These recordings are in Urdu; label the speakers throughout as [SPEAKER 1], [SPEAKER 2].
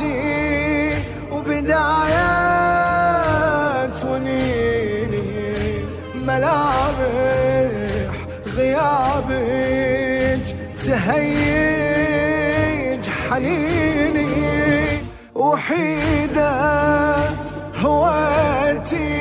[SPEAKER 1] حياتي
[SPEAKER 2] وبداية ونيني ملامح غيابك تهيج حنيني وحيدة هويتي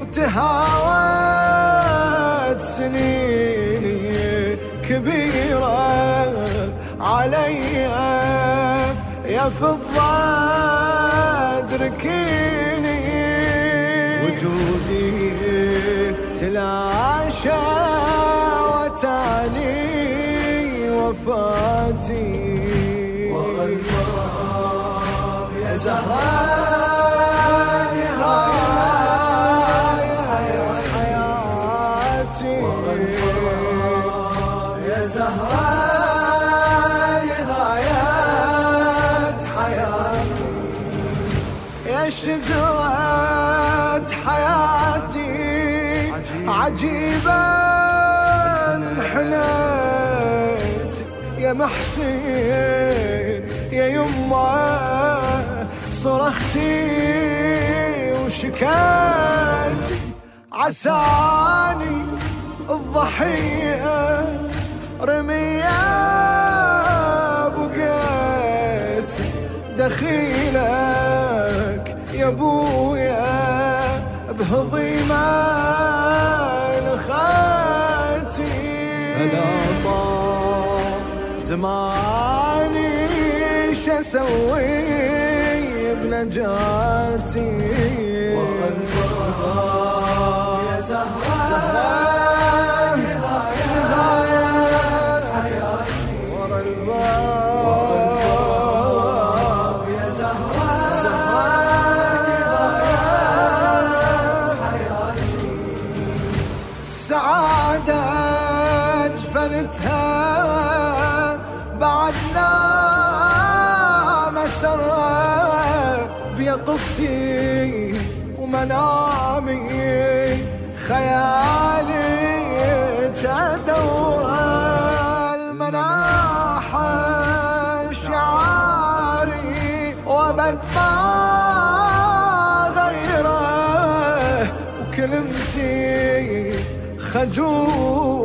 [SPEAKER 2] وتهاوت سنيني كبيرة يا فضة ادركيني وجودي تلاشى وتاني وفاتي
[SPEAKER 1] ورا يا زهرة
[SPEAKER 2] شجرة حياتي عجيبة حليت يا محسين يا يمه صرختي وشكاتي عساني الضحية، رمية بقيت دخيلك يا ابويا بهضيمة خاتي. فلا طار زماني شسوي بنجاتي. دفنتها بعدنا مسرة بيقظتي ومنامي خيالي جدور المناحة شعاري وابد ما غيره وكلمتي خجولة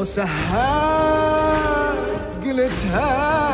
[SPEAKER 2] مسهل قلتها